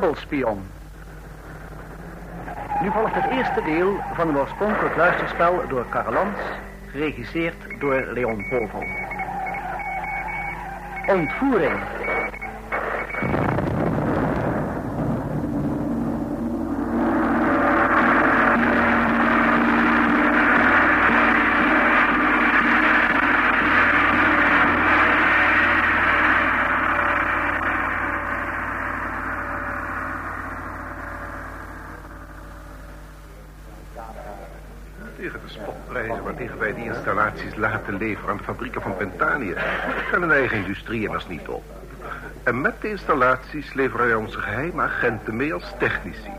dubbelspion. Nu volgt het eerste deel van een oorspronkelijk luisterspel door Karelans, geregisseerd door Leon Povel. Ontvoering. Tegen de spotprijzen waartegen wij die installaties laten leveren aan de fabrieken van Pentanië... kan een eigen industrie immers niet op. En met de installaties leveren wij onze geheime agenten mee als technici.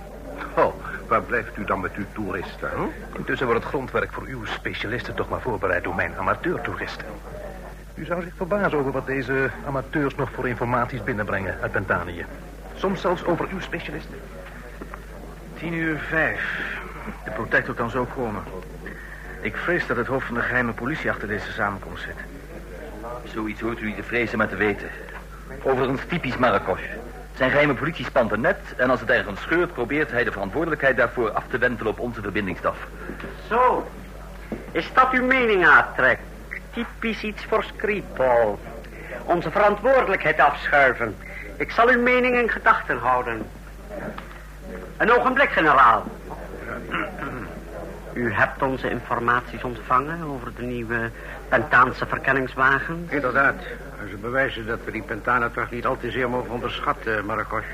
Oh, waar blijft u dan met uw toeristen, hè? Intussen wordt het grondwerk voor uw specialisten toch maar voorbereid door mijn amateurtoeristen. U zou zich verbazen over wat deze amateurs nog voor informaties binnenbrengen uit Pentanië. Soms zelfs over uw specialisten. Tien uur vijf. De protector kan zo komen. Ik vrees dat het hoofd van de geheime politie achter deze samenkomst zit. Zoiets hoort u niet te vrezen, maar te weten. Overigens typisch Marrakesh. Zijn geheime politie spant een net... en als het ergens scheurt, probeert hij de verantwoordelijkheid daarvoor af te wentelen op onze verbindingsstaf. Zo. Is dat uw mening, Atrek? Typisch iets voor Skripal. Onze verantwoordelijkheid afschuiven. Ik zal uw mening in gedachten houden. Een ogenblik, generaal. U hebt onze informaties ontvangen over de nieuwe Pentaanse verkenningswagen. Inderdaad. Ze bewijzen dat we die Pentanen toch niet al te zeer mogen onderschatten, Marrakesh.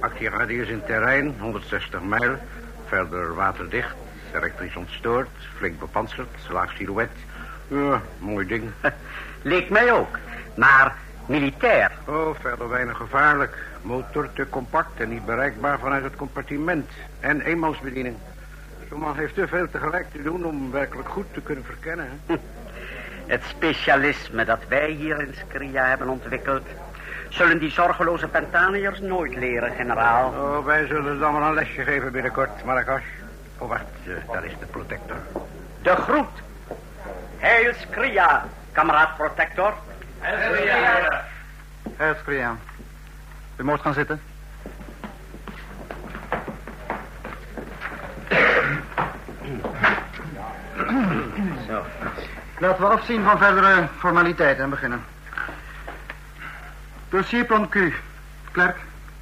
Actieradius in terrein, 160 mijl. Verder waterdicht, elektrisch ontstoord, flink bepanserd, laag silhouet. Ja, mooi ding. Leek mij ook. Maar militair. Oh, verder weinig gevaarlijk. Motor te compact en niet bereikbaar vanuit het compartiment. En eenmansbediening. Zo'n man heeft te veel tegelijk te doen om werkelijk goed te kunnen verkennen. hè? Het specialisme dat wij hier in Skria hebben ontwikkeld... zullen die zorgeloze Pentaniërs nooit leren, generaal. Oh, wij zullen dan maar een lesje geven binnenkort, Marrakesh. Oh, wacht, eh, daar is de protector. De groet. Heil Skria, kameraad protector. Herfskria. U moet gaan zitten. Zo. Laten we afzien van verdere formaliteiten en beginnen. Dossierplan Q. Klerk,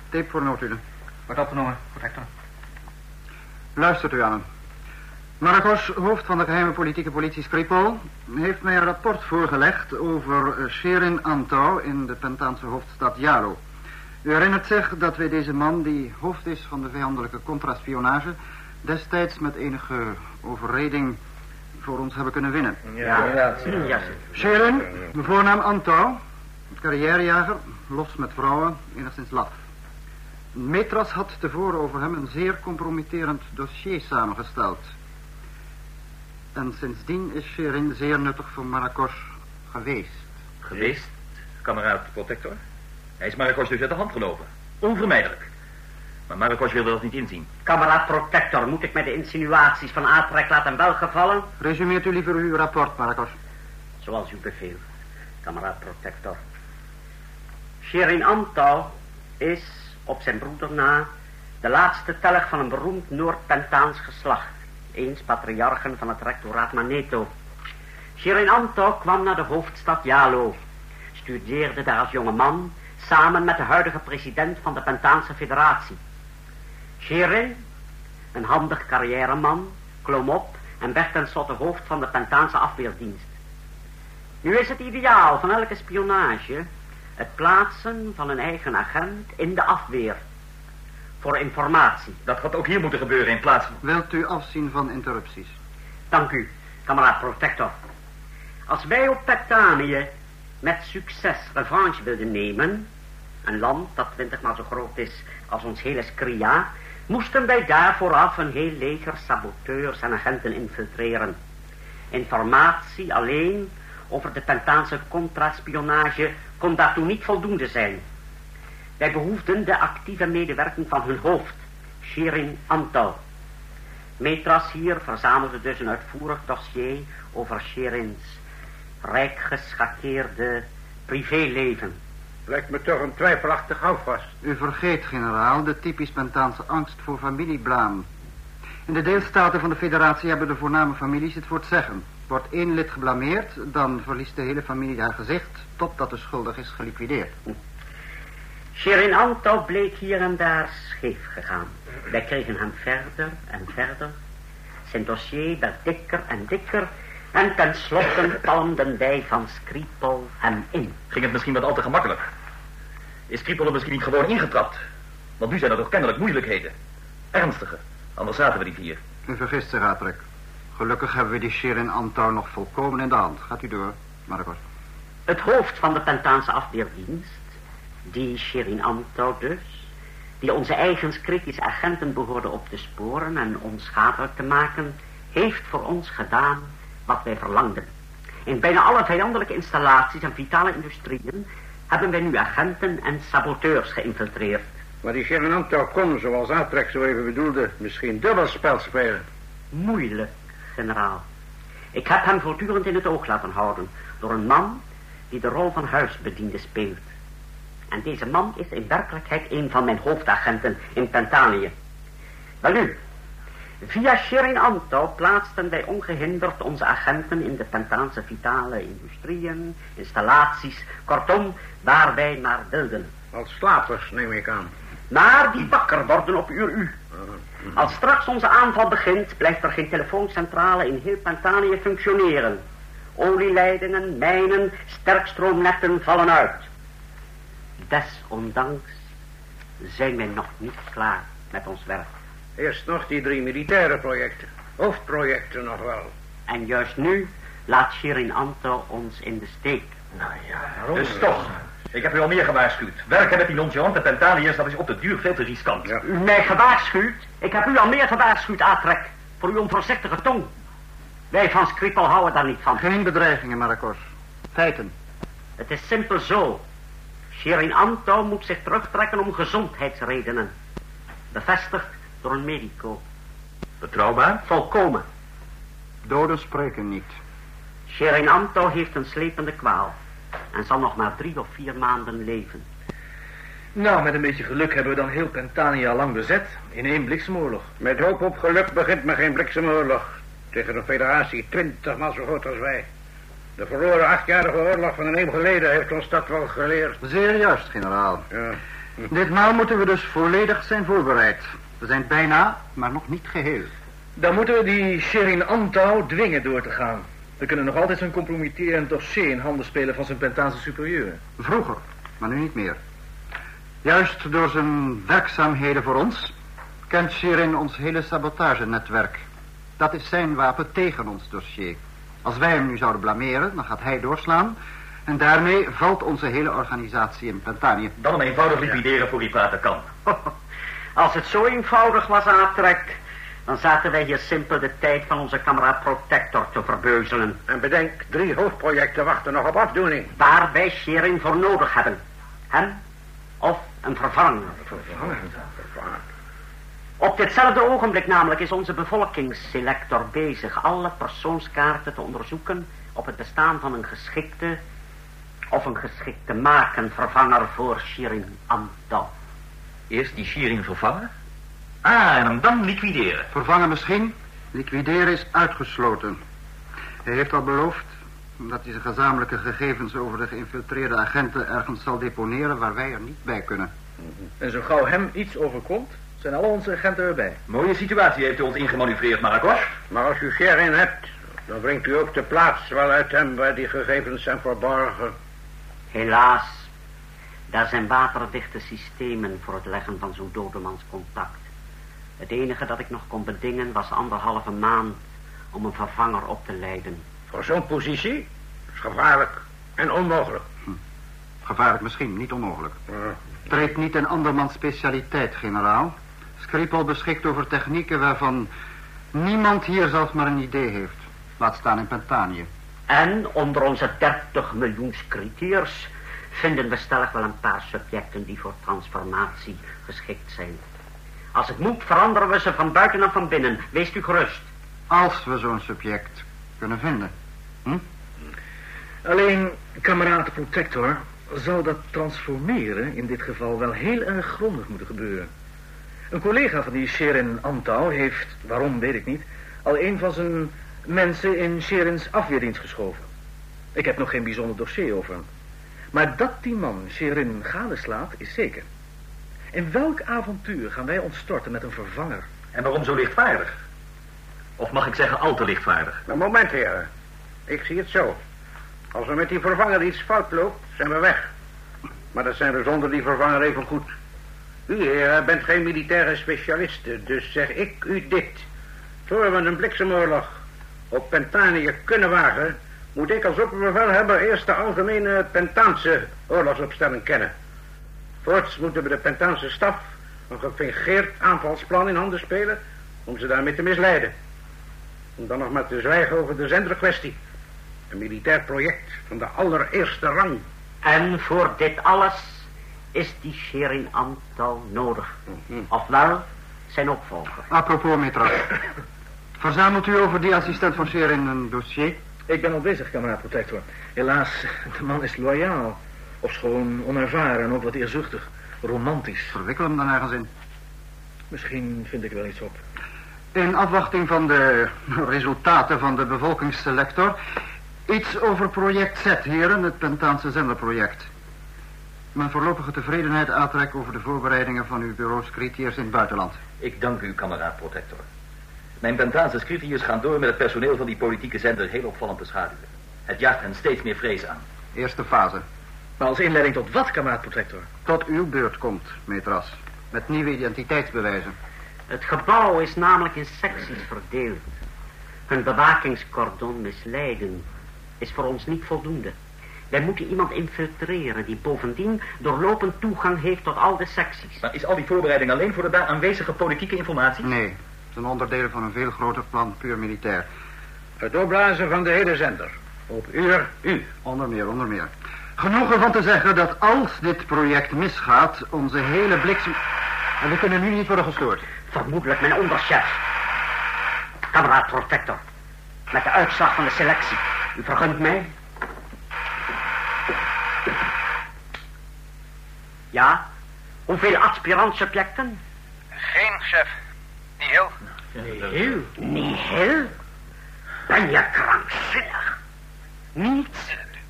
tape voor notulen. Wordt opgenomen, protector. Luistert u aan hem. Marcos, hoofd van de geheime politieke politie Skripal, heeft mij een rapport voorgelegd over eh, Sherin Antau in de Pentaanse hoofdstad Jalo. U herinnert zich dat wij deze man, die hoofd is van de vijandelijke contraspionage, destijds met enige overreding voor ons hebben kunnen winnen. Ja, inderdaad. Ja, Sherin, de voornaam Antau, carrièrejager, los met vrouwen, enigszins laf. Metras had tevoren over hem een zeer compromitterend dossier samengesteld. En sindsdien is Sherin zeer nuttig voor Marrakesh geweest. Geweest, kameraad protector. Hij is Marrakesh dus uit de hand gelopen. Onvermijdelijk. Maar Marrakesh wilde dat niet inzien. Kameraad protector, moet ik met de insinuaties van Atrek laten welgevallen? Resumeert u liever uw rapport, Marrakesh. Zoals u beveelt, kameraad protector. Sherin Antau is, op zijn broeder na, de laatste telg van een beroemd Noord-Pentaans geslacht. Eens patriarchen van het rectoraat Maneto. Sherin Antau kwam naar de hoofdstad Jalo. Studeerde daar als jonge man samen met de huidige president van de Pentaanse Federatie. Sherin, een handig carrièreman, klom op en werd tenslotte hoofd van de Pentaanse afweerdienst. Nu is het ideaal van elke spionage het plaatsen van een eigen agent in de afweer. Voor informatie. Dat had ook hier moeten gebeuren in plaats van... Wilt u afzien van interrupties? Dank u, kameraad protector. Als wij op Petanië met succes revanche wilden nemen... een land dat twintigmaal zo groot is als ons hele Skria... moesten wij daar vooraf een heel leger saboteurs en agenten infiltreren. Informatie alleen over de Pentaanse contraspionage kon daartoe niet voldoende zijn. Wij behoefden de actieve medewerking van hun hoofd, Sherin Antal. Metras hier verzamelde dus een uitvoerig dossier over Sherins rijk geschakeerde privéleven. Lijkt me toch een twijfelachtig houvast. U vergeet, generaal, de typisch Pentaanse angst voor familieblaam. In de deelstaten van de federatie hebben de voorname families het voor het zeggen. Wordt één lid geblameerd, dan verliest de hele familie haar gezicht... totdat de schuldig is geliquideerd. Sherin Antal bleek hier en daar scheef gegaan. Wij kregen hem verder en verder. Zijn dossier werd dikker en dikker... en tenslotte palmden wij van Skripal hem in. Ging het misschien wat al te gemakkelijk? Is Skripal er misschien niet gewoon ingetrapt? Want nu zijn er toch kennelijk moeilijkheden. Ernstige. Anders zaten we niet hier. U vergist zich, Atrek. Gelukkig hebben we die Sherin Antal nog volkomen in de hand. Gaat u door, Marcos. Het hoofd van de Pentaanse afweerdienst, die Sherin Antal dus, die onze eigen kritische agenten behoorde op te sporen en onschadelijk te maken, heeft voor ons gedaan wat wij verlangden. In bijna alle vijandelijke installaties en vitale industrieën hebben wij nu agenten en saboteurs geïnfiltreerd. Maar die Sherenanto kon, zoals Atrek zo even bedoelde, misschien dubbelspel spelen. Moeilijk, generaal. Ik heb hem voortdurend in het oog laten houden door een man die de rol van huisbediende speelt. En deze man is in werkelijkheid een van mijn hoofdagenten in Pentanië. Welnu, via Sherin Anto plaatsten wij ongehinderd onze agenten in de Pentaanse vitale industrieën, installaties, kortom, waar wij maar wilden. Als slapers, neem ik aan. Maar die wakker worden op uur u. Als straks onze aanval begint, blijft er geen telefooncentrale in heel Pentanië functioneren. Olieleidingen, mijnen, sterkstroomnetten vallen uit. Desondanks zijn wij nog niet klaar met ons werk. Eerst nog die drie militaire projecten. Hoofdprojecten nog wel. En juist nu laat Shirin Anto ons in de steek. Nou ja, dus toch. Ik heb u al meer gewaarschuwd. Werken met die nonchalante Pentaniërs, dat is op de duur veel te riskant. Ja. U mij gewaarschuwd? Ik heb u al meer gewaarschuwd, Atrek. Voor uw onvoorzichtige tong. Wij van Skripal houden daar niet van. Geen bedreigingen, Marcos. Feiten. Het is simpel zo. Shirin Anto moet zich terugtrekken om gezondheidsredenen. Bevestigd door een medico. Betrouwbaar? Volkomen. Doden spreken niet. Shirin Anto heeft een slepende kwaal. En zal nog maar drie of vier maanden leven. Nou, met een beetje geluk hebben we dan heel Pentania al lang bezet. In één bliksemoorlog. Met hoop op geluk begint men geen bliksemoorlog. Tegen een federatie twintigmaal zo groot als wij. De verloren achtjarige oorlog van een eeuw geleden heeft ons dat wel geleerd. Zeer juist, generaal. Ja. Ditmaal moeten we dus volledig zijn voorbereid. We zijn bijna, maar nog niet geheel. Dan moeten we die Sherin Antau dwingen door te gaan. We kunnen nog altijd zijn compromitterend dossier in handen spelen van zijn Pentaanse superieur. Vroeger, maar nu niet meer. Juist door zijn werkzaamheden voor ons... kent Shirin ons hele sabotagenetwerk. Dat is zijn wapen tegen ons dossier. Als wij hem nu zouden blameren, dan gaat hij doorslaan... en daarmee valt onze hele organisatie in Pentanië. Dan hem eenvoudig liquideren voor hij praten kan. Als het zo eenvoudig was, Atrek... dan zaten wij hier simpel de tijd van onze kameraad Protector te verbeuzelen. En bedenk, drie hoofdprojecten wachten nog op afdoening. Waar wij Sherin voor nodig hebben. Hem of een vervanger. Op ditzelfde ogenblik namelijk is onze bevolkingsselector bezig alle persoonskaarten te onderzoeken op het bestaan van een geschikte of een geschikte maken vervanger voor Shirin Amdo. Eerst die Shirin vervangen. Ah, en hem dan liquideren. Vervangen misschien, liquideren is uitgesloten. Hij heeft al beloofd dat hij zijn gezamenlijke gegevens over de geïnfiltreerde agenten ergens zal deponeren waar wij er niet bij kunnen. En zo gauw hem iets overkomt, zijn al onze agenten erbij. Mooie situatie heeft u ons ingemanoeuvreerd, Marcos. Maar als u Sherin hebt, dan brengt u ook de plaats wel uit hem waar die gegevens zijn verborgen. Helaas, daar zijn waterdichte systemen voor het leggen van zo'n dodemanscontact. Het enige dat ik nog kon bedingen was anderhalve maand om een vervanger op te leiden. Voor zo'n positie is gevaarlijk en onmogelijk. Gevaarlijk misschien, niet onmogelijk. Ja. Treedt niet in andermans specialiteit, generaal. Skripal beschikt over technieken waarvan niemand hier zelfs maar een idee heeft. Laat staan in Pentanië. En onder onze 30 miljoen kritiers vinden we stellig wel een paar subjecten die voor transformatie geschikt zijn. Als het moet veranderen we ze van buiten en van binnen. Wees u gerust. Als we zo'n subject kunnen vinden. Hm? Alleen, kameraad protector, zou dat transformeren in dit geval wel heel erg grondig moeten gebeuren. Een collega van die Sherin Antau heeft, waarom weet ik niet, al een van zijn mensen in Sherins afweerdienst geschoven. Ik heb nog geen bijzonder dossier over hem. Maar dat die man Sherin gadeslaat is zeker. In welk avontuur gaan wij ons storten met een vervanger? En waarom zo lichtvaardig? Of mag ik zeggen al te lichtvaardig? Een moment, heren. Ik zie het zo. Als er met die vervanger iets fout loopt, zijn we weg. Maar dat zijn we zonder die vervanger even goed. U, heren, bent geen militaire specialisten, dus zeg ik u dit. Voor we een bliksemoorlog op Pentanië kunnen wagen... moet ik als opperbevelhebber eerst de algemene Pentaanse oorlogsopstelling kennen. Voorts moeten we de Pentaanse staf een gefingeerd aanvalsplan in handen spelen... om ze daarmee te misleiden. Om dan nog maar te zwijgen over de zenderkwestie. Een militair project van de allereerste rang. En voor dit alles is die Sherin Antal nodig. Ofwel zijn opvolger. Apropos, Mitra. Verzamelt u over die assistent van Sherin een dossier? Ik ben al bezig, kameraad protector. Helaas, de man is loyaal. Of gewoon onervaren en ook wat eerzuchtig. Romantisch. Verwikkel hem dan ergens in. Misschien vind ik er wel iets op. In afwachting van de resultaten van de bevolkingsselector... iets over project Z, heren, het Pentaanse zenderproject. Mijn voorlopige tevredenheid aantrek over de voorbereidingen van uw bureaus kritiërs in het buitenland. Ik dank u, kameraad protector. Mijn Pentaanse scritiërs gaan door met het personeel van die politieke zender heel opvallend beschaduwen. Het jaagt hen steeds meer vrees aan. Eerste fase. Maar als inleiding tot wat, kameraad protector? Tot uw beurt komt, metras. Met nieuwe identiteitsbewijzen. Het gebouw is namelijk in secties verdeeld. Hun bewakingskordon misleiden is voor ons niet voldoende. Wij moeten iemand infiltreren die bovendien doorlopend toegang heeft tot al de secties. Maar is al die voorbereiding alleen voor de daar aanwezige politieke informatie? Nee, een onderdeel van een veel groter plan, puur militair. Het opblazen van de hele zender. Op uur u. Onder meer, onder meer. Genoeg ervan te zeggen dat als dit project misgaat, onze hele bliksem... En we kunnen nu niet worden gestoord. Vermoedelijk mijn onderchef. Kameraad Protector. Met de uitslag van de selectie. U vergunt mij? Ja? Hoeveel aspirant-subjecten? Geen, chef. Heel. Heel? Nihil? Ben je krankzinnig? Niets?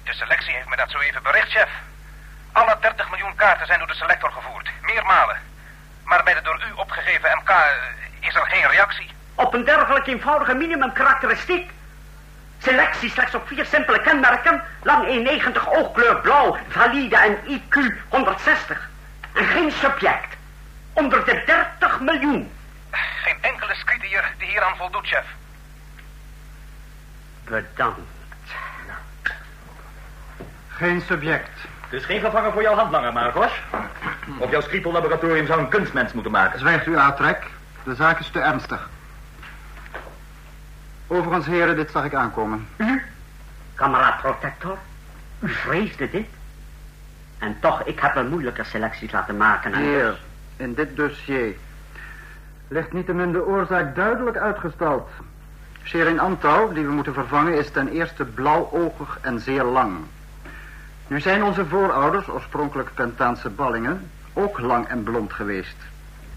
De selectie heeft me dat zo even bericht, chef. Alle 30 miljoen kaarten zijn door de selector gevoerd. Meermalen. Maar bij de door u opgegeven MK eh, is er geen reactie. Op een dergelijk eenvoudige minimumkarakteristiek? Selectie slechts op vier simpele kenmerken. Lang 1,90 oogkleur blauw, valide en IQ 160. En geen subject. Onder de 30 miljoen. Enkele scritier die hieraan voldoet, chef. Bedankt. Geen subject. Dus geen vervanger voor jouw handlanger, Marcos. Of jouw skripellaboratorium zou een kunstmens moeten maken. Zwijgt u aantrek. De zaak is te ernstig. Overigens, heren, dit zag ik aankomen. U, kameraad Protector, u vreesde dit? En toch, ik heb wel moeilijke selecties laten maken. Dus- in dit dossier, ligt niettemin de oorzaak duidelijk uitgestald. Sherin Antau, die we moeten vervangen, is ten eerste blauwoogig en zeer lang. Nu zijn onze voorouders, oorspronkelijk Pentaanse ballingen, ook lang en blond geweest.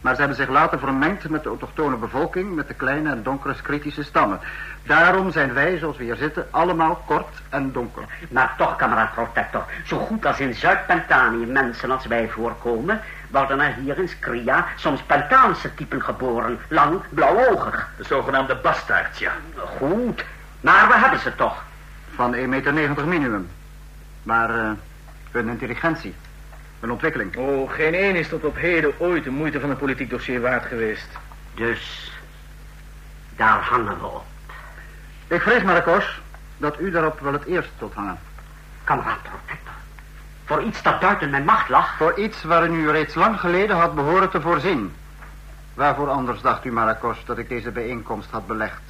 Maar ze hebben zich later vermengd met de autochtone bevolking, met de kleine en donkere kritische stammen. Daarom zijn wij, zoals we hier zitten, allemaal kort en donker. Maar toch, kameraad Protector, zo goed als in Zuid-Pentanië mensen als wij voorkomen, worden er hier in Skria soms Pentaanse typen geboren, lang, blauwogig. De zogenaamde bastaards, ja. Goed, maar we hebben ze toch. Van 1,90 meter minimum. Maar eh, hun intelligentie, hun ontwikkeling. Oh, geen één is tot op heden ooit de moeite van een politiek dossier waard geweest. Dus, daar hangen we op. Ik vrees, Marcos, dat u daarop wel het eerst zult hangen. Kameraad Protector, voor iets dat buiten mijn macht lag, Voor iets waarin u reeds lang geleden had behoren te voorzien. Waarvoor anders dacht u, Marcos, dat ik deze bijeenkomst had belegd...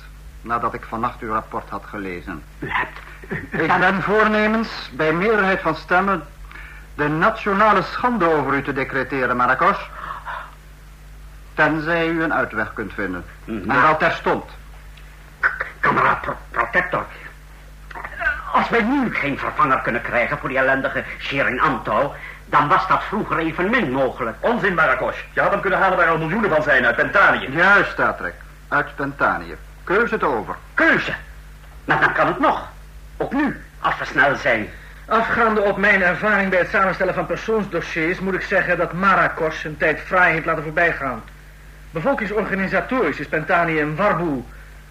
nadat ik vannacht uw rapport had gelezen. u hebt... Ik ben voornemens bij meerderheid van stemmen... de nationale schande over u te decreteren, Marcos. Tenzij u een uitweg kunt vinden. En wel terstond. Kameraad Pro- Protector, Als wij nu geen vervanger kunnen krijgen voor die ellendige Sherin Anto... dan was dat vroeger evenmin mogelijk. Onzin, Marakos. Je had hem kunnen halen waar er miljoenen van zijn uit Pentanië. Juist, Star Trek. Uit Pentanië. Keus het over. Keuze. Maar dan kan het nog. Ook nu, als we snel zijn. Afgaande op mijn ervaring bij het samenstellen van persoonsdossiers... moet ik zeggen dat Marakos een tijd fraai heeft laten voorbijgaan. Bevolkingsorganisatorisch is Pentanië een warboel.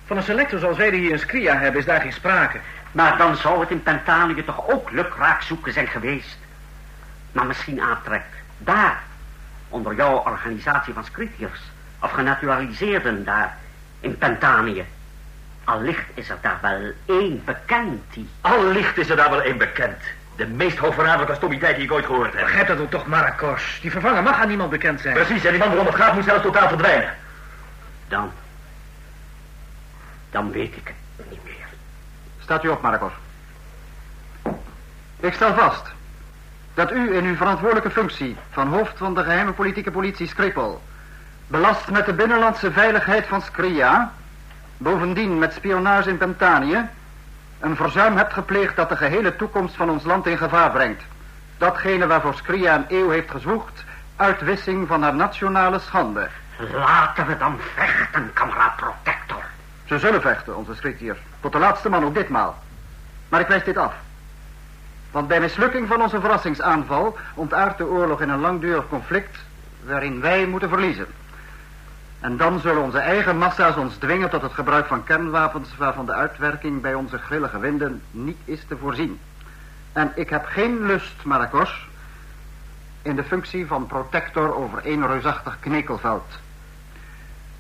Van een selector zoals wij die hier in Skria hebben is daar geen sprake. Maar dan zou het in Pentanië toch ook lukraak zoeken zijn geweest. Maar misschien aantrek. Daar. Onder jouw organisatie van scriptiers. Of genaturaliseerden daar. In Pentanië. Allicht is er daar wel één bekend die... Allicht is er daar wel één bekend. De meest hoogverraderlijke stomiteit die ik ooit gehoord heb. Begrijp dat ook toch, Marakos? Die vervanger mag aan niemand bekend zijn. Precies, en die man waarom het gaat moet zelfs totaal verdwijnen. Dan. Dan weet ik het niet meer. Staat u op, Marcos. Ik stel vast dat u in uw verantwoordelijke functie van hoofd van de geheime politieke politie Skripal, belast met de binnenlandse veiligheid van Skria, bovendien met spionage in Pentanië, een verzuim hebt gepleegd dat de gehele toekomst van ons land in gevaar brengt. Datgene waarvoor Skria een eeuw heeft gezwoegd, uitwissing van haar nationale schande. Laten we dan vechten, kameraad Protector. Ze zullen vechten, onze schriktier. Tot de laatste man, ook ditmaal. Maar ik wijs dit af. Want bij mislukking van onze verrassingsaanval ontaart de oorlog in een langdurig conflict waarin wij moeten verliezen. En dan zullen onze eigen massa's ons dwingen tot het gebruik van kernwapens waarvan de uitwerking bij onze grillige winden niet is te voorzien. En ik heb geen lust, Marakos, in de functie van protector over één reusachtig knekelveld.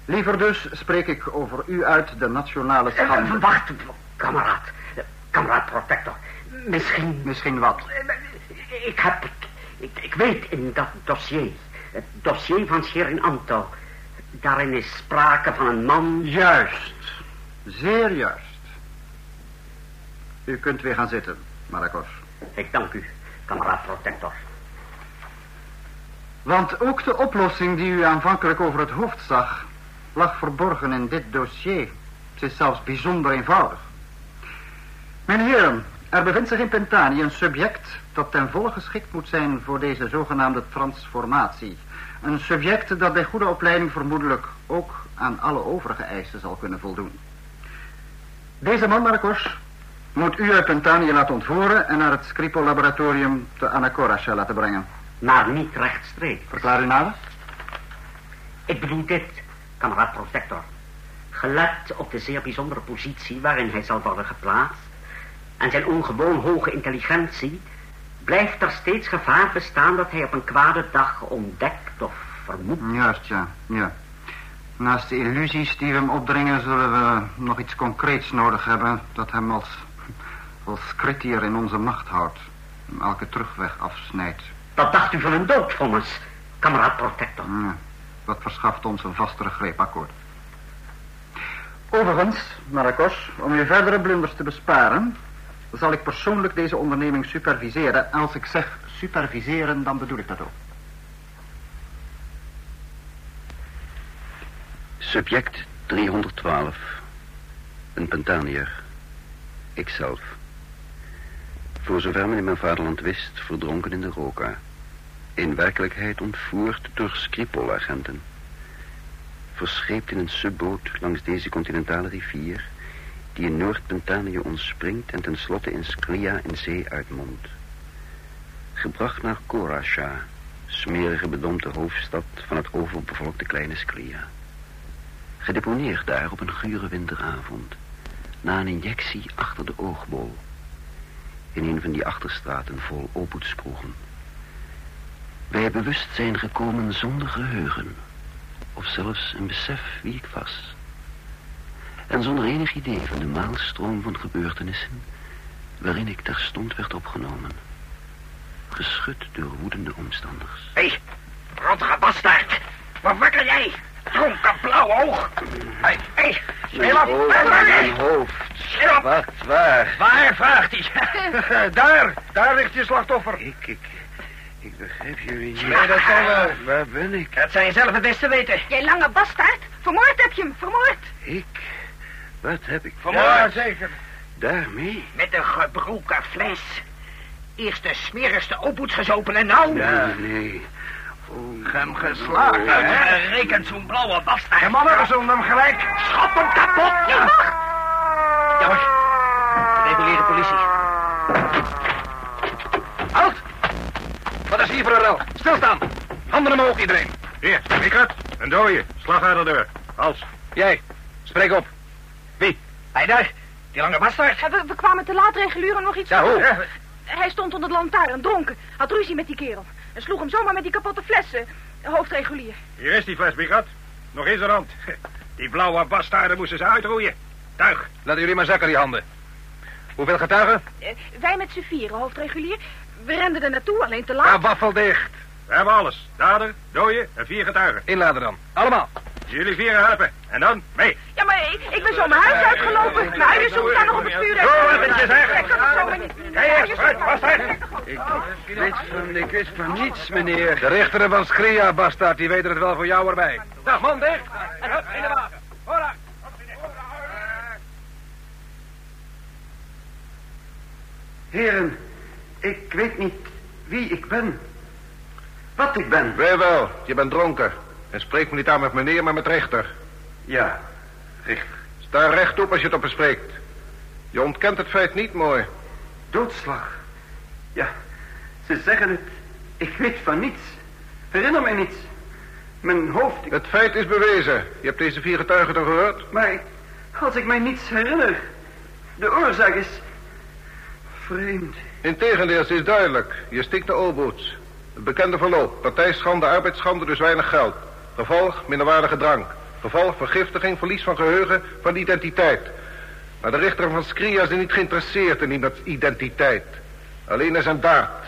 Liever dus spreek ik over u uit de nationale Eh, schande. wacht, kameraad. Eh, Kameraad Protector. Misschien... Misschien wat. Eh, Ik heb... Ik, ik weet in dat dossier... Het dossier van Sherin Anto... Daarin is sprake van een man... Juist. Zeer juist. U kunt weer gaan zitten, Marakos. Ik dank u, kameraad Protector. Want ook de oplossing die u aanvankelijk over het hoofd zag... lag verborgen in dit dossier. Het is zelfs bijzonder eenvoudig. Mijn heren, er bevindt zich in Pentanië een subject... dat ten volle geschikt moet zijn voor deze zogenaamde transformatie. Een subject dat bij goede opleiding vermoedelijk ook aan alle overige eisen zal kunnen voldoen. Deze man, Marcos, moet u uit Pentanië laten ontvoeren... en naar het Scripo-laboratorium te Anacorasha laten brengen. Maar niet rechtstreeks. Verklaar u nader? Ik bedoel dit, kameraad Protector. Gelet op de zeer bijzondere positie waarin hij zal worden geplaatst... en zijn ongewoon hoge intelligentie... blijft er steeds gevaar bestaan dat hij op een kwade dag ontdekt of vermoedt. Juist, ja. ja. Naast de illusies die we hem opdringen... zullen we nog iets concreets nodig hebben... dat hem als, als kritier in onze macht houdt. Hem elke terugweg afsnijdt. Wat dacht u van een doodvonnis, kameraad Protector? Ja, dat verschaft ons een vastere greep, akkoord. Overigens, Maracos, om u verdere blunders te besparen... zal ik persoonlijk deze onderneming superviseren. Als ik zeg superviseren, dan bedoel ik dat ook. Subject 312. Een Pentanier. Ikzelf. Voor zover men in mijn vaderland wist, verdronken in de Roka. In werkelijkheid ontvoerd door Skripol-agenten. Verscheept in een subboot langs deze continentale rivier... die in Noord-Pentanië ontspringt en tenslotte in Sklia in zee uitmondt. Gebracht naar Korasha, smerige bedompte hoofdstad van het overbevolkte kleine Sklia. Gedeponeerd daar op een gure winteravond. Na een injectie achter de oogbol. In een van die achterstraten vol opoetskroegen. Bij bewustzijn gekomen zonder geheugen. Of zelfs een besef wie ik was. En zonder enig idee van de maalstroom van gebeurtenissen... waarin ik terstond werd opgenomen. Geschud door woedende omstanders. Hé, hey, rottige bastaard. Waar wakker jij? Dronken blauw oog. Hé, af. Waar waar Mijn hoofd. Af. Wat, waar? Waar vraagt hij? daar, daar ligt je slachtoffer. Ik, ik, ik begrijp jullie niet. Nee, dat zal wel. Waar ben ik? Dat zou je zelf het beste weten. Jij lange bastaard. Vermoord heb je hem, vermoord. Ik? Wat heb ik? Ja, zeker. Daarmee? Met een gebroken fles. Eerst de smerigste oppoets gezopen en nou... Nee, nee. Oh, Hem geslagen, hè? Rekent zo'n blauwe bastard. De mannen zullen hem gelijk. Schop hem kapot, ja. Jongens, reguliere politie. Hier voor een rel? Stilstaan! Handen omhoog, iedereen. Hier, Mikert, een dooie. Slag uit de deur. Hals. Jij, spreek op. Wie? Hij daar, die lange bastard. Ja, we, we kwamen te laat reguluren nog iets. Ja, hoe? Eh, Hij stond onder de lantaarn, dronken. Had ruzie met die kerel. En sloeg hem zomaar met die kapotte flessen. Hoofdregulier. Hier is die fles, Mikert. Nog eens een hand. Die blauwe bastaarden moesten ze uitroeien. Tuig. Laten jullie maar zakken, die handen. Hoeveel getuigen? Eh, wij met z'n vieren, hoofdregulier. We renden er naartoe, alleen te laat. Ja, waffel dicht. We hebben alles. Dader, dooie en vier getuigen. Inladen dan. Allemaal. Jullie vieren helpen. En dan mee. Ja, maar ik, ik ben zo mijn huis uitgelopen. Mijn uienzoek staan nog op het vuur. Zo, eventjes, hè. Ik kan het zomaar niet. Jij eerst, vooruit, vastheid. Ik weet van, ik weet van niets, meneer. De rechteren van Skria, bastard, die weten het wel voor jou erbij. Dag, man, dicht. En hup, in de wagen. Vooruit. Heren, ik weet niet wie ik ben. Wat ik ben. Wij wel. Je bent dronken. En spreek me niet aan met meneer, maar met rechter. Ja, richter. Sta rechtop als je het op me spreekt. Je ontkent het feit niet, mooi. Doodslag. Ja, ze zeggen het. Ik weet van niets. Herinner mij niets. Mijn hoofd... ik- Het feit is bewezen. Je hebt deze vier getuigen toch gehoord? Maar ik- als ik mij niets herinner... De oorzaak is... Vreemd. Integendeel, ze is duidelijk. Je stikt de olboots. Het bekende verloop. Partijschande, arbeidsschande, dus weinig geld. Gevolg, minderwaardige drank. Gevolg, vergiftiging, verlies van geheugen, van identiteit. Maar de rechter van Skria is niet geïnteresseerd in iemands identiteit. Alleen in zijn daad.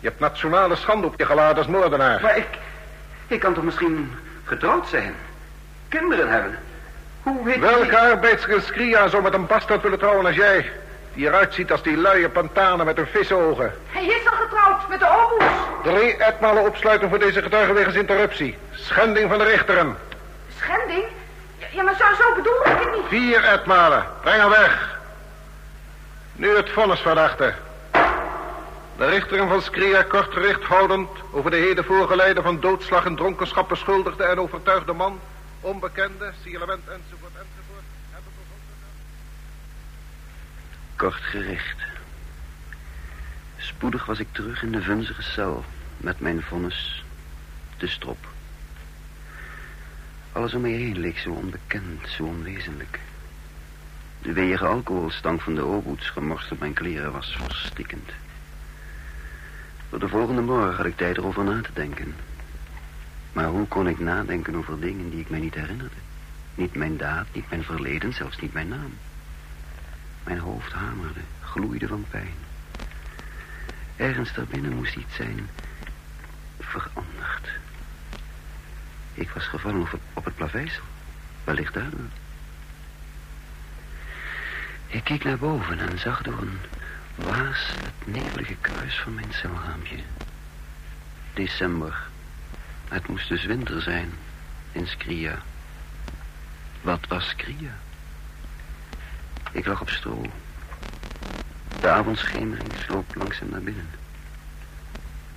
Je hebt nationale schande op je geladen als moordenaar. Maar ik... Ik kan toch misschien getrouwd zijn? Kinderen hebben? Hoe weet Welke arbeidster in Skria zou met een bastard willen trouwen als jij? Die eruit ziet als die luie pantanen met hun visogen. Hij is al getrouwd met de oboes. Drie etmalen opsluiten voor deze getuigen wegens interruptie. Schending van de rechteren. Schending? Ja, maar zo, zo bedoel ik het niet. Vier etmalen. Breng haar weg. Nu het vonnisverdachte. De rechteren van Skria kort gericht houdend over de heden voorgeleide van doodslag en dronkenschap beschuldigde en overtuigde man, onbekende, signalement enzovoort, hebben bevonden. Kort gericht. Spoedig was ik terug in de vunzige cel met mijn vonnis de strop. Alles om mij heen leek zo onbekend, zo onwezenlijk. De weeige alcoholstank van de oboets gemorst op mijn kleren was verstikkend. Voor de volgende morgen had ik tijd erover na te denken. Maar hoe kon ik nadenken over dingen die ik mij niet herinnerde? Niet mijn daad, niet mijn verleden, zelfs niet mijn naam. Mijn hoofd hamerde, gloeide van pijn. Ergens daarbinnen moest iets zijn veranderd. Ik was gevallen op het, op het plaveisel. Wellicht. Ik keek naar boven en zag door een waas het nevelige kruis van mijn celraampje. December. Het moest dus winter zijn in Skria. Wat was Skria? Ik lag op stro. De avondschemering sloop langzaam naar binnen.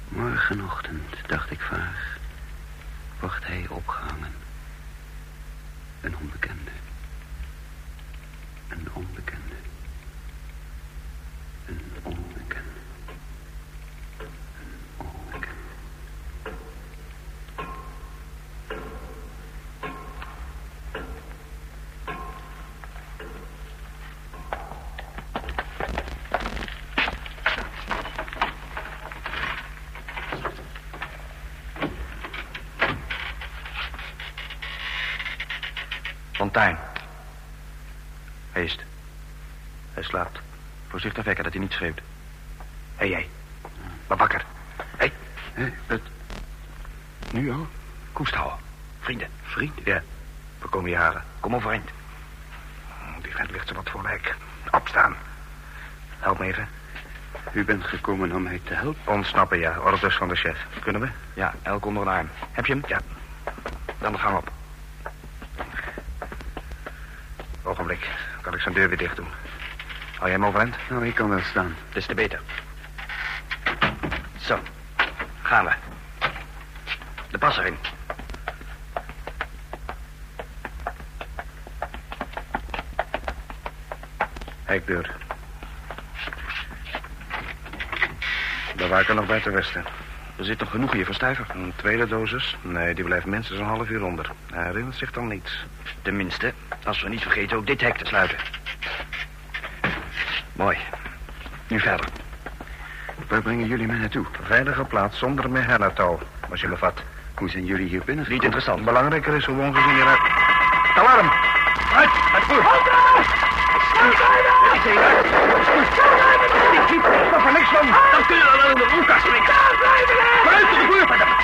Morgenochtend, dacht ik vaag, wordt hij opgehangen. Een onbekende. Een onbekende. Een onbekende. Een onbekende. Fontijn. Hij is het. Hij slaapt. Voorzichtig wekken dat hij niet schreeuwt. Hé, jij. Maar wakker. Hé. Hé, het... Nu al? Koest houden. Vrienden. Vrienden? Ja. We komen je halen. Kom overeind. Die vent ligt ze wat voor lijk. Opstaan. Help me even. U bent gekomen om mij te helpen. Ontsnappen, ja. Orders van de chef. Kunnen we? Ja, elk onder een arm. Heb je hem? Ja. Dan de gang op. Ogenblik. Kan ik zijn deur weer dicht doen. Hou jij hem overeind? Nou, ik kan wel staan. Des te beter. Zo, gaan we. De pas erin. Hekdeur. Bewaker nog buiten westen. Er zit nog genoeg hier voor Stuyver. Een tweede dosis? Nee, die blijft minstens een half uur onder. Hij herinnert zich dan niets. Tenminste, als we niet vergeten ook dit hek te sluiten. Mooi. Nu verder. Waar brengen jullie mij naartoe? Veilige plaats zonder meer hennetouw, als je me vat. Hoe zijn jullie hier binnen? Niet interessant. Belangrijker is hoe we ongezien hieruit... Alarm! Uit, uit voer. Ik zeg uit. Ik zie er van niks van. Dan kunnen we wel in de roelkast springen. Vooruit tot de voertuig.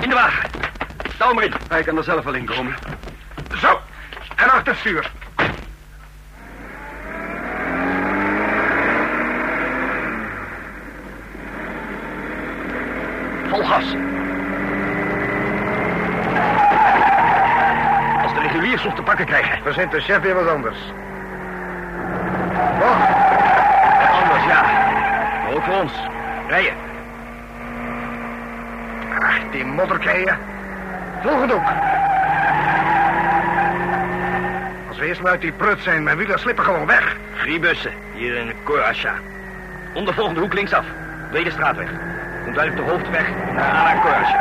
In de wagen. Touw maar in. Hij kan er zelf wel in komen. Zo, en achter stuur. Vol gas. Als de reguliers ons te pakken krijgen. We zijn de chef weer wat anders. Oh, Anders, ja. Maar ook voor ons. Rijden. ach, die modderkeien. Volgende ook. Als we eerst maar uit die prut zijn, mijn wielen slippen gewoon weg. Drie bussen. Hier in Korasha. Om de volgende hoek linksaf. Brede straatweg. Komt uit op de hoofdweg naar Korasha.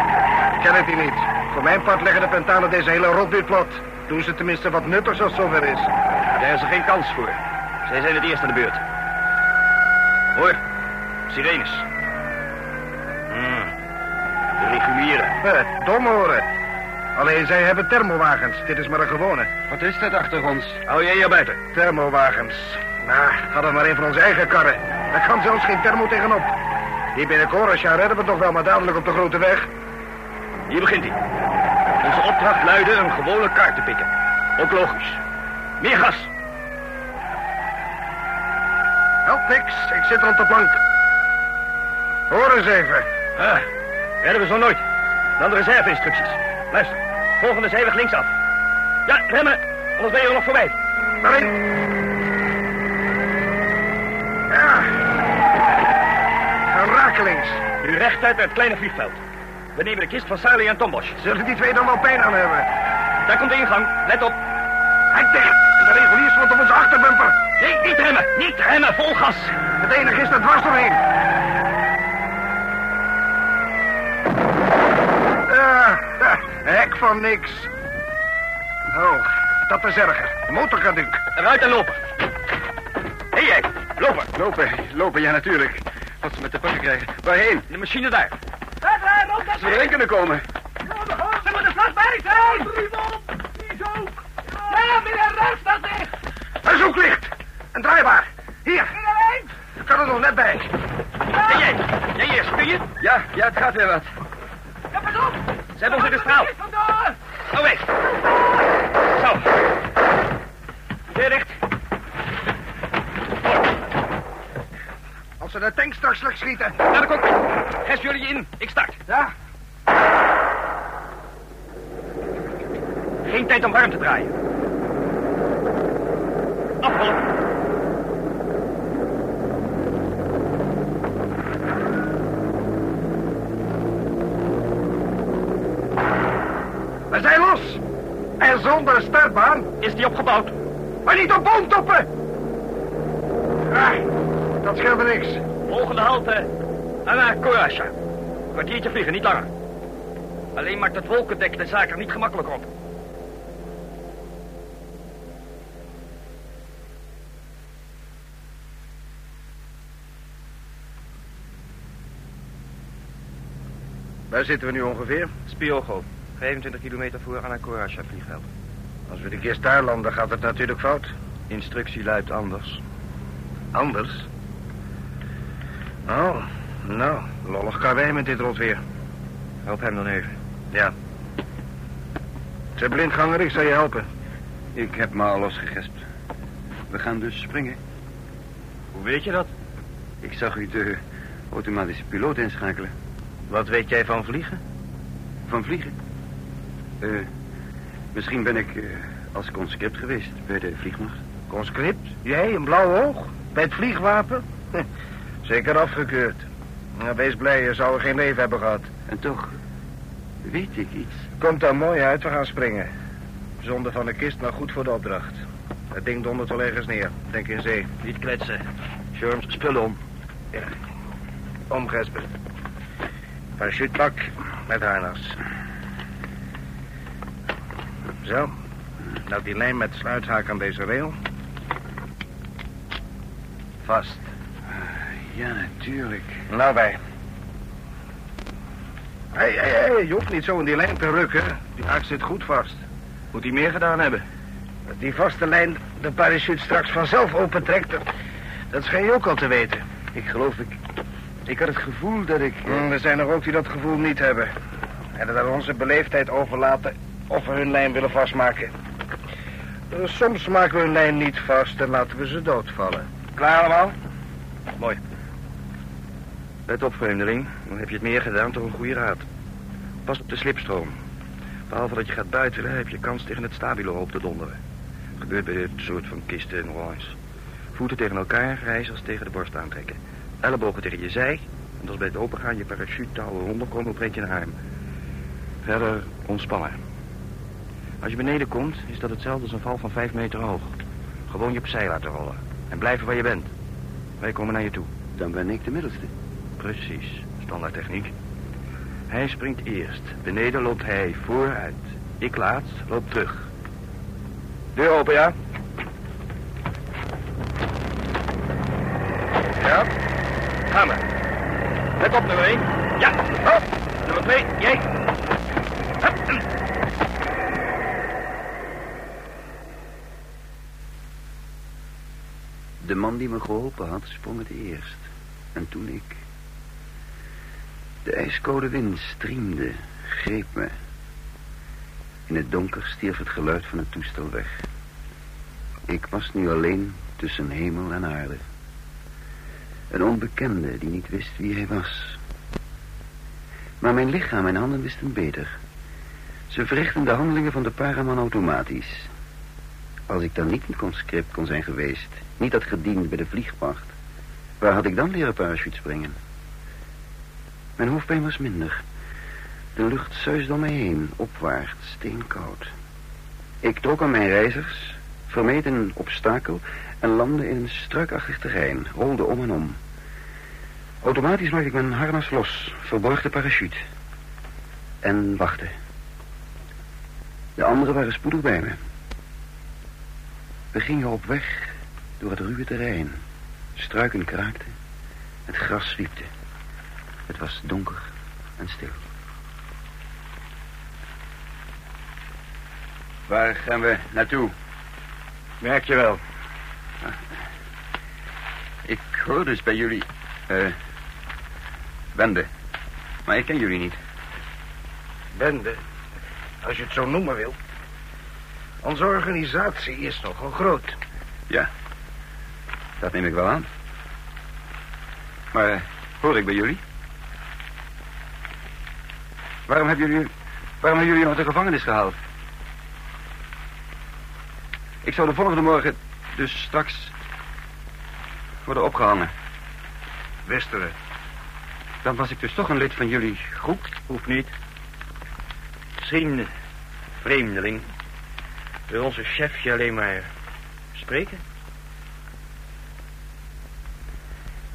Ik ken het hier niet. Voor mijn part leggen de pentanen deze hele rotbuurt plat. Doen ze tenminste wat nuttigs als het zover is. Daar is er geen kans voor. Zij zijn het eerst aan de beurt. Hoor, sirenes. Hmm, de regulieren. Eh, dom horen. Alleen zij hebben thermowagens. Dit is maar een gewone. Wat is dat achter ons? Hou jij hier buiten. Thermowagens. Nou, hadden we maar een van onze eigen karren. Daar kan zelfs geen thermo tegenop. Die binnen Korasja redden we toch wel, maar dadelijk op de grote weg. Hier begint hij. Onze opdracht luidde een gewone kaart te pikken. Ook logisch. Meer gas. Helpt niks, ik zit er op de plank. Hoor eens even. Ah, redden we zo nooit. Dan de reserveinstructies. Luister, volgende zijweg linksaf. Ja, remmen, anders ben je er nog voorbij. Daarin. Ja. Rakelings. Nu rechtuit naar het kleine vliegveld. We nemen de kist van Saleh en Tombosch. Zullen die twee dan wel pijn aan hebben? Daar komt de ingang. Let op. Hek dicht. De reguliers wordt op onze achterbumper. Nee, niet remmen. Niet remmen. Vol gas. Het enige is er dwars doorheen. Ah, ha, hek van niks. Oh, dat is erger. De motor gaat. Eruit en lopen. Hé hey, jij, lopen. Lopen, lopen, ja natuurlijk. Wat ze met de pakken krijgen. Waarheen? De machine daar. Als we erin kunnen komen. Ze moeten vlakbij zijn! Die ook! Ja, meneer, rest dat dicht! Een zoeklicht. Een draaibaar. Hier. Ik kan er nog net bij. En jij? Jij eerst, kun je? Ja, ja, het gaat weer wat. Ze hebben ons in de straal. Vandaar! Oh, weg. Zo. Weer dicht. Als ze de tank straks slecht schieten. Naar de cockpit. Gest jullie in. Ik start. Ja? Geen tijd om warm te draaien. Afvallen. Zonder startbaan. Is die opgebouwd? Maar niet op boomtoppen. Ah, dat scheelde niks. Volgende halte. Anna Korasha. Kwartiertje vliegen, niet langer. Alleen maakt het wolkendek de zaak er niet gemakkelijker op. Waar zitten we nu ongeveer? Spiogo. 25 kilometer voor Anakorasha vliegveld. Als we de kist daar landen, gaat het natuurlijk fout. Instructie luidt anders. Anders? Oh, nou, lollig karwei met dit rotweer. Help hem dan even. Ja. Zeg, blindganger, ik zal je helpen. Ik heb me al losgegespt. We gaan dus springen. Hoe weet je dat? Ik zag u de automatische piloot inschakelen. Wat weet jij van vliegen? Van vliegen. Eh, Misschien ben ik eh, als conscript geweest bij de vliegmacht. Conscript? Jij, een blauw oog? Bij het vliegwapen? Zeker afgekeurd. Nou, wees blij, je zou er geen leven hebben gehad. En toch weet ik iets. Komt daar mooi uit, we gaan springen. Zonde van de kist, maar goed voor de opdracht. Het ding dondert wel ergens neer. Denk in zee. Niet kletsen. Sherms, spullen om. Ja. Om, Gesper. Parachutepak met harnas. Zo. Nou, die lijn met sluithaak aan deze rail. Vast. Ja, natuurlijk. Nou, bij. Hé, hé, hé, je hoeft niet zo in die lijn te rukken. Die haak zit goed vast. Moet hij meer gedaan hebben. Dat die vaste lijn de parachute straks vanzelf opentrekt, dat, dat schijn je ook al te weten. Ik geloof, ik... Ik had het gevoel dat ik... eh, Mm, er zijn er ook die dat gevoel niet hebben. En dat aan onze beleefdheid overlaten of we hun lijn willen vastmaken. Eh, Soms maken we hun lijn niet vast en laten we ze doodvallen. Klaar allemaal? Mooi. Let op, vreemdeling. Dan heb je het meer gedaan door een goede raad. Pas op de slipstroom. Behalve dat je gaat buitelen, heb je kans tegen het stabilo op te donderen. Gebeurt bij dit soort van kisten en rollers. Voeten tegen elkaar, als tegen de borst aantrekken. Ellebogen tegen je zij. En als bij het opengaan je parachute touwen rondkomen, breekt je een arm. Verder ontspannen. Als je beneden komt, is dat hetzelfde als een val van vijf meter hoog. Gewoon je opzij laten rollen. En blijven waar je bent. Wij komen naar je toe. Dan ben ik de middelste. Precies, standaard techniek. Hij springt eerst. Beneden loopt hij vooruit. Ik laatst loop terug. Deur open, ja? Ja? Ga maar. Let op, nummer 1. Ja. Hop. Nummer 2, jij. Hup. De man die me geholpen had, sprong het eerst. En toen ik. De ijskoude wind striemde, greep me. In het donker stierf het geluid van het toestel weg. Ik was nu alleen tussen hemel en aarde. Een onbekende die niet wist wie hij was. Maar mijn lichaam en handen wisten beter. Ze verrichten de handelingen van de paraman automatisch. Als ik dan niet een conscript kon zijn geweest, niet had gediend bij de vliegmacht, waar had ik dan leren parachute springen? Mijn hoofdpijn was minder. De lucht zuisde om mij heen, opwaarts, steenkoud. Ik trok aan mijn reizers, vermeed een obstakel en landde in een struikachtig terrein, rolde om en om. Automatisch maakte ik mijn harnas los, verborg de parachute. En wachtte. De anderen waren spoedig bij me. We gingen op weg door het ruwe terrein. Struiken kraakten, het gras zwiepte. Het was donker en stil. Waar gaan we naartoe? Merk je wel. Ik hoor dus bij jullie... eh bende. Maar ik ken jullie niet. Bende, als je het zo noemen wil. Onze organisatie is nogal groot. Ja, dat neem ik wel aan. Maar eh, hoor ik bij jullie? Waarom hebben jullie, waarom hebben jullie nog de gevangenis gehaald? Ik zou de volgende morgen dus straks worden opgehangen. Wisten we. Dan was ik dus toch een lid van jullie groep. Hoeft niet. Misschien, vreemdeling, wil onze chef je alleen maar spreken?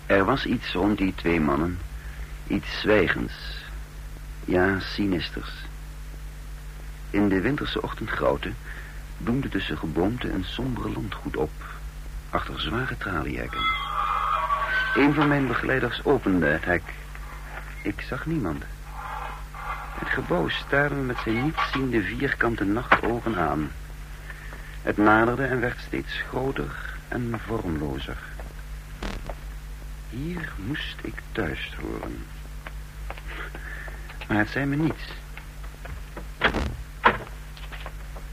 Er was iets rond die twee mannen. Iets zwijgens. Ja, sinisters. In de winterse ochtendgrauwte doemde tussen geboomte een sombere landgoed op. Achter zware traliehekken. Een van mijn begeleiders opende het hek. Ik zag niemand. Het gebouw staarde me met zijn nietsziende vierkante nachtogen aan. Het naderde en werd steeds groter en vormlozer. Hier moest ik thuis horen. Maar het zei me niets.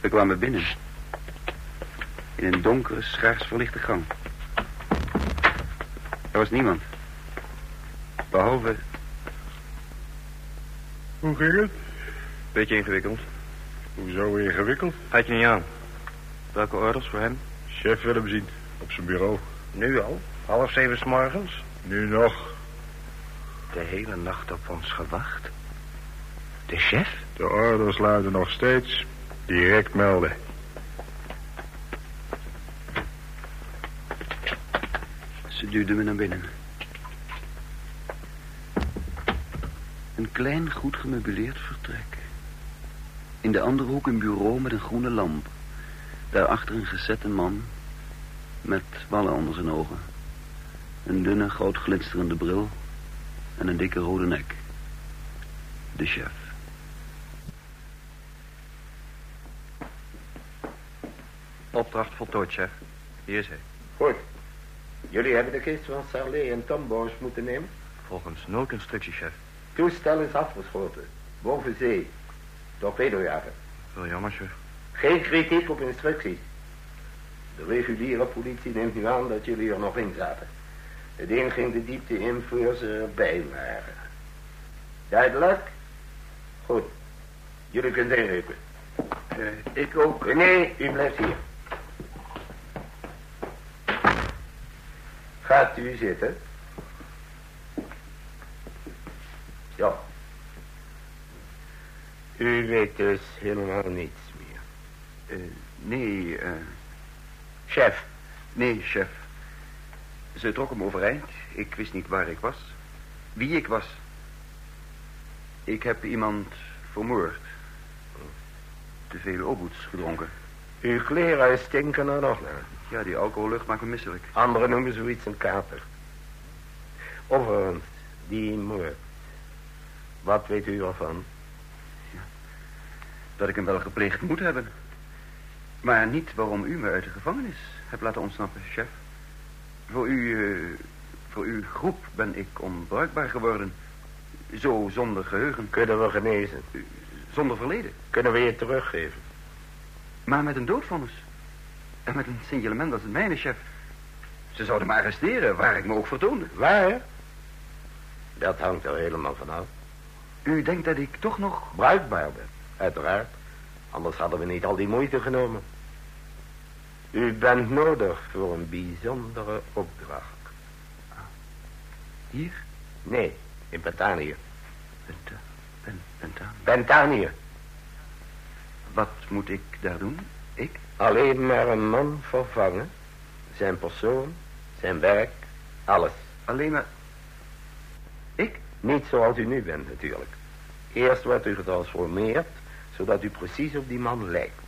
We kwamen binnen. In een donkere, schaars verlichte gang. Er was niemand. Behalve... Hoe ging het? Beetje ingewikkeld. Hoezo ingewikkeld? Had je niet aan. Welke orders voor hem? Chef wil hem zien. Op zijn bureau. Nu al? Half zeven s morgens? Nu nog. De hele nacht op ons gewacht? De chef? De orders luiden nog steeds. Direct melden. Ze duwde me naar binnen. Een klein, goed gemeubileerd vertrek. In de andere hoek een bureau met een groene lamp. Daarachter een gezette man met wallen onder zijn ogen. Een dunne, groot glinsterende bril en een dikke rode nek. De chef. Opdracht voltooid, chef. Hier is hij. Goed. Jullie hebben de kist van Sarlet en Tomboos moeten nemen? Volgens noodinstructie, chef. Toestel is afgeschoten. Boven zee. Torpedojager. Wel jammer, chef. Geen kritiek op instructies. De reguliere politie neemt nu aan dat jullie er nog in zaten. Het een ging de diepte in voor ze erbij waren. Duidelijk? Goed. Jullie kunnen inroepen. Uh, ik ook. Nee, u blijft hier. Gaat u zitten. Zo. U weet dus helemaal niets nee, eh... Chef. Nee, chef. Ze trok me overeind. Ik wist niet waar ik was. Wie ik was. Ik heb iemand vermoord. Te veel oboets gedronken. Uw kleren stinken er nog naar. Ja, die alcohollucht maakt me misselijk. Anderen noemen zoiets een kater. Overigens, die moord. Wat weet u ervan? Ja, dat ik hem wel gepleegd moet hebben. Maar niet waarom u me uit de gevangenis hebt laten ontsnappen, chef. Voor u, uh, voor uw groep ben ik onbruikbaar geworden. Zo zonder geheugen. Kunnen we genezen? Zonder verleden. Kunnen we je teruggeven? Maar met een doodvonnis. En met een signalement als het mijne, chef. Ze zouden me arresteren, waar ik me ook vertoonde. Waar? Dat hangt er helemaal vanaf. U denkt dat ik toch nog... Bruikbaar ben, uiteraard. Anders hadden we niet al die moeite genomen. U bent nodig voor een bijzondere opdracht. Hier? Nee, in Pentanië. Penta, pen, Pentanië? Pentanië. Wat moet ik daar doen? Ik? Alleen maar een man vervangen. Zijn persoon, zijn werk, alles. Alleen maar... Ik? Niet zoals u nu bent natuurlijk. Eerst wordt u getransformeerd, zodat u precies op die man lijkt.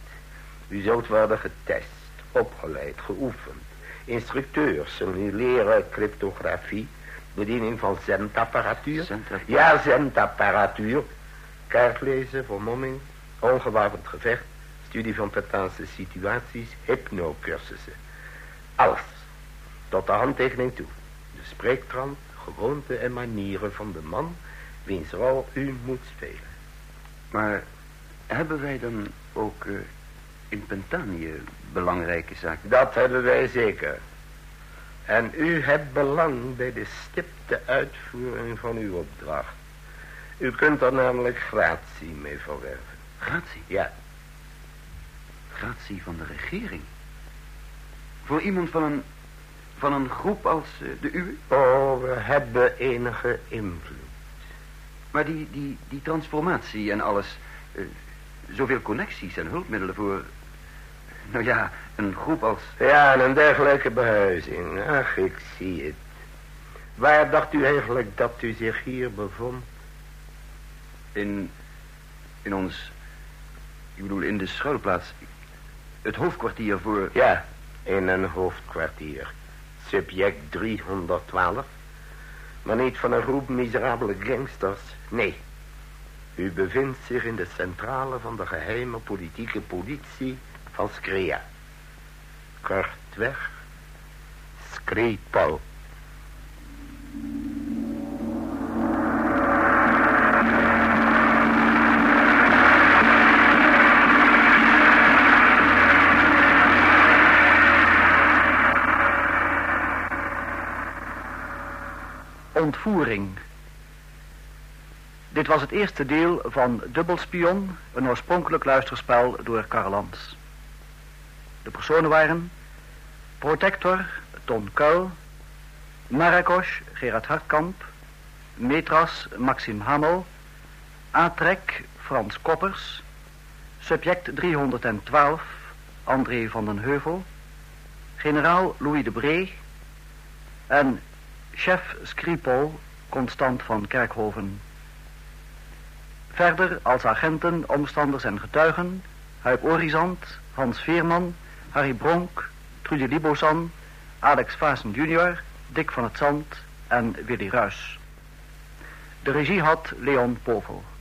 U zult worden getest, opgeleid, geoefend. Instructeurs u leren cryptografie, bediening van zendapparatuur. Zendapparatuur? Ja, zendapparatuur. Kaartlezen, vermomming, ongewapend gevecht, studie van Petaanse situaties, hypnocursussen. Alles. Tot de handtekening toe. De spreektrand, gewoonten en manieren van de man wiens rol u moet spelen. Maar hebben wij dan ook uh, in Pentanië belangrijke zaken? Dat hebben wij zeker. En u hebt belang bij de stipte uitvoering van uw opdracht. U kunt er namelijk gratie mee verwerven. Gratie? Ja. Gratie van de regering? Voor iemand van een, van een groep als uh, de uwe? Oh, we hebben enige invloed. Maar die, die, die transformatie en alles... Uh, zoveel connecties en hulpmiddelen voor... Nou ja, een groep als... Ja, en een dergelijke behuizing. Ach, ik zie het. Waar dacht u eigenlijk dat u zich hier bevond? In... In ons... Ik bedoel, in de schuilplaats. Het hoofdkwartier voor... Ja, in een hoofdkwartier. Subject 312. Maar niet van een groep miserabele gangsters. Nee. U bevindt zich in de centrale van de geheime politieke politie van Skrea. Kortweg, Skripal. Ontvoering. Dit was het eerste deel van Dubbelspion, een oorspronkelijk luisterspel door Karl. De personen waren Protector, Ton Kuil, Marrakesh, Gerard Hartkamp, Metras, Maxim Hamel, Atrek, Frans Koppers, Subject 312, André van den Heuvel, generaal Louis de Bree en chef Skripal, Constant van Kerkhoven. Verder als agenten, omstanders en getuigen, Huip Orizant, Hans Veerman, Harry Bronk, Trudy Libosan, Alex Vaassen junior, Dick van het Zand en Willy Ruis. De regie had Leon Povel.